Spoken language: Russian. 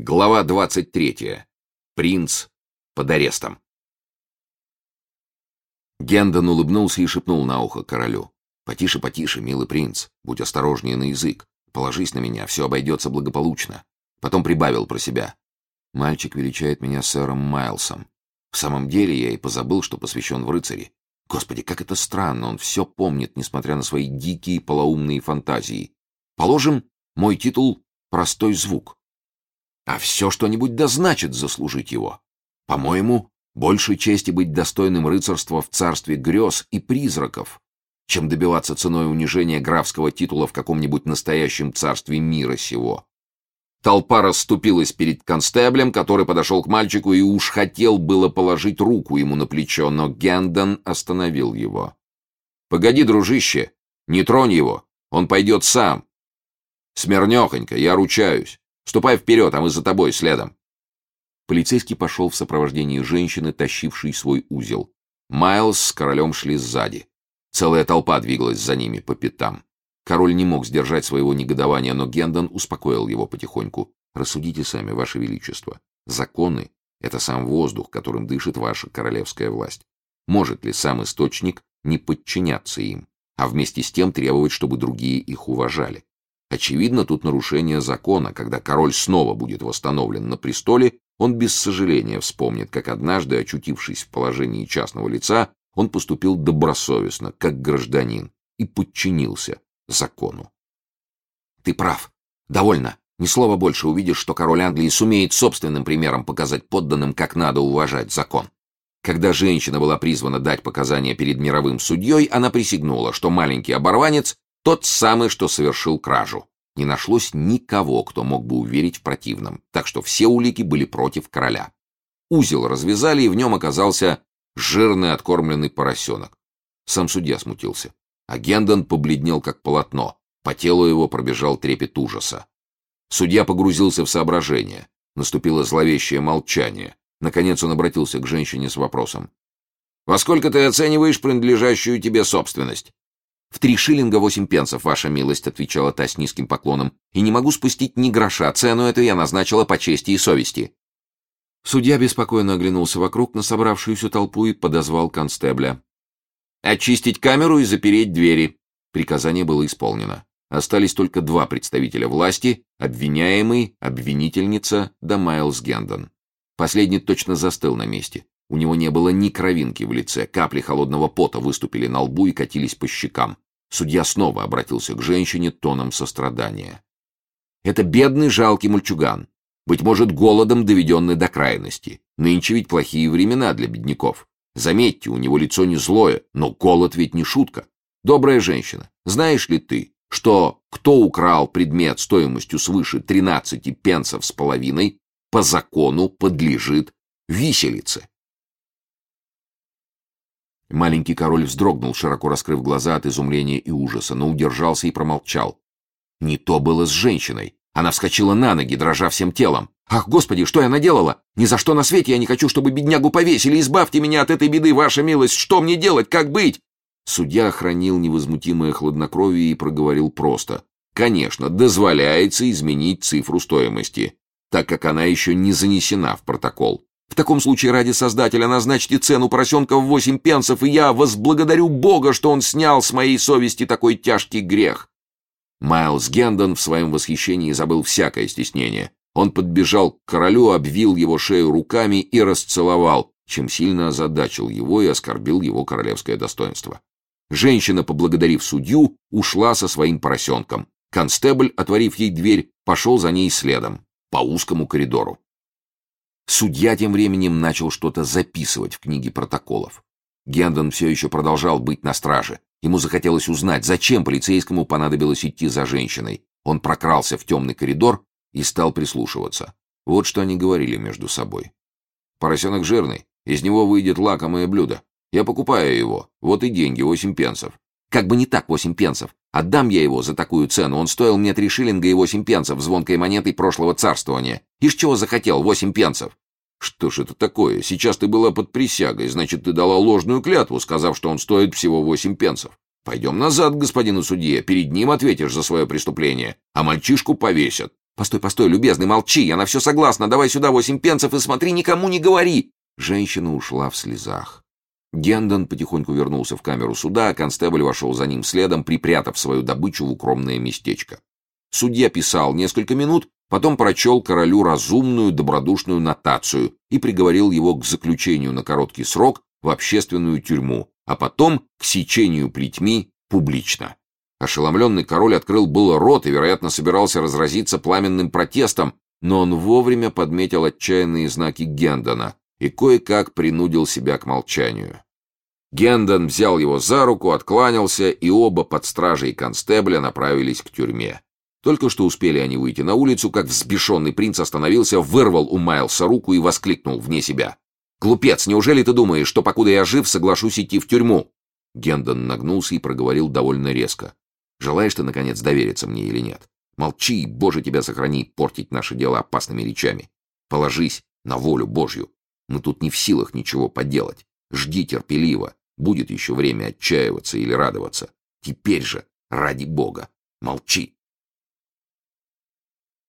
Глава 23. Принц под арестом. Гендон улыбнулся и шепнул на ухо королю. «Потише, потише, милый принц. Будь осторожнее на язык. Положись на меня, все обойдется благополучно». Потом прибавил про себя. «Мальчик величает меня сэром Майлсом. В самом деле я и позабыл, что посвящен в рыцари. Господи, как это странно, он все помнит, несмотря на свои дикие полоумные фантазии. Положим, мой титул — простой звук а все что-нибудь да значит заслужить его. По-моему, больше чести быть достойным рыцарства в царстве грез и призраков, чем добиваться ценой унижения графского титула в каком-нибудь настоящем царстве мира сего. Толпа расступилась перед констеблем, который подошел к мальчику и уж хотел было положить руку ему на плечо, но Гендон остановил его. «Погоди, дружище, не тронь его, он пойдет сам. Смирнехонько, я ручаюсь. Ступай вперед, а мы за тобой следом. Полицейский пошел в сопровождении женщины, тащившей свой узел. Майлз с королем шли сзади. Целая толпа двигалась за ними по пятам. Король не мог сдержать своего негодования, но Гендон успокоил его потихоньку. «Рассудите сами, ваше величество. Законы — это сам воздух, которым дышит ваша королевская власть. Может ли сам источник не подчиняться им, а вместе с тем требовать, чтобы другие их уважали? Очевидно, тут нарушение закона. Когда король снова будет восстановлен на престоле, он без сожаления вспомнит, как однажды, очутившись в положении частного лица, он поступил добросовестно, как гражданин, и подчинился закону. Ты прав. Довольно. Ни слова больше увидишь, что король Англии сумеет собственным примером показать подданным, как надо уважать закон. Когда женщина была призвана дать показания перед мировым судьей, она присягнула, что маленький оборванец тот самый, что совершил кражу. Не нашлось никого, кто мог бы уверить в противном, так что все улики были против короля. Узел развязали, и в нем оказался жирный откормленный поросенок. Сам судья смутился. А Гендон побледнел, как полотно. По телу его пробежал трепет ужаса. Судья погрузился в соображение. Наступило зловещее молчание. Наконец он обратился к женщине с вопросом. «Во сколько ты оцениваешь принадлежащую тебе собственность?» «В три шиллинга восемь пенсов, ваша милость», — отвечала та с низким поклоном. «И не могу спустить ни гроша, цену эту я назначила по чести и совести». Судья беспокойно оглянулся вокруг на собравшуюся толпу и подозвал констебля. «Очистить камеру и запереть двери». Приказание было исполнено. Остались только два представителя власти, обвиняемый, обвинительница да Майлз Гендон. Последний точно застыл на месте. У него не было ни кровинки в лице, капли холодного пота выступили на лбу и катились по щекам. Судья снова обратился к женщине тоном сострадания. «Это бедный жалкий мальчуган, быть может, голодом доведенный до крайности. Нынче ведь плохие времена для бедняков. Заметьте, у него лицо не злое, но голод ведь не шутка. Добрая женщина, знаешь ли ты, что кто украл предмет стоимостью свыше 13 пенсов с половиной, по закону подлежит виселице?» Маленький король вздрогнул, широко раскрыв глаза от изумления и ужаса, но удержался и промолчал. Не то было с женщиной. Она вскочила на ноги, дрожа всем телом. «Ах, Господи, что я наделала? Ни за что на свете я не хочу, чтобы беднягу повесили. Избавьте меня от этой беды, ваша милость. Что мне делать? Как быть?» Судья охранил невозмутимое хладнокровие и проговорил просто. «Конечно, дозволяется изменить цифру стоимости, так как она еще не занесена в протокол. В таком случае ради Создателя назначьте цену поросенка в восемь пенсов, и я возблагодарю Бога, что он снял с моей совести такой тяжкий грех». Майлз Гендон в своем восхищении забыл всякое стеснение. Он подбежал к королю, обвил его шею руками и расцеловал, чем сильно озадачил его и оскорбил его королевское достоинство. Женщина, поблагодарив судью, ушла со своим поросенком. Констебль, отворив ей дверь, пошел за ней следом, по узкому коридору. Судья тем временем начал что-то записывать в книге протоколов. Гендон все еще продолжал быть на страже. Ему захотелось узнать, зачем полицейскому понадобилось идти за женщиной. Он прокрался в темный коридор и стал прислушиваться. Вот что они говорили между собой. «Поросенок жирный, из него выйдет лакомое блюдо. Я покупаю его, вот и деньги, восемь пенсов. Как бы не так восемь пенсов. Отдам я его за такую цену. Он стоил мне три шиллинга и восемь пенсов звонкой монетой прошлого царствования. Ишь чего захотел, восемь пенсов. Что ж это такое? Сейчас ты была под присягой, значит, ты дала ложную клятву, сказав, что он стоит всего восемь пенсов. Пойдем назад, господину судье, перед ним ответишь за свое преступление, а мальчишку повесят. «Постой, постой, любезный, молчи, я на все согласна, давай сюда восемь пенсов и смотри, никому не говори!» Женщина ушла в слезах. Гендон потихоньку вернулся в камеру суда, а констебль вошел за ним следом, припрятав свою добычу в укромное местечко. Судья писал несколько минут, потом прочел королю разумную, добродушную нотацию и приговорил его к заключению на короткий срок в общественную тюрьму, а потом к сечению плетьми публично. Ошеломленный король открыл было рот и, вероятно, собирался разразиться пламенным протестом, но он вовремя подметил отчаянные знаки Гендона и кое-как принудил себя к молчанию. Гендон взял его за руку, откланялся, и оба под стражей констебля направились к тюрьме. Только что успели они выйти на улицу, как взбешенный принц остановился, вырвал у Майлса руку и воскликнул вне себя. «Глупец, неужели ты думаешь, что, покуда я жив, соглашусь идти в тюрьму?» Гендон нагнулся и проговорил довольно резко. Желаешь ты, наконец, довериться мне или нет? Молчи, Боже, тебя сохрани, портить наше дело опасными речами. Положись на волю Божью. Мы тут не в силах ничего поделать. Жди терпеливо. Будет еще время отчаиваться или радоваться. Теперь же, ради Бога, молчи.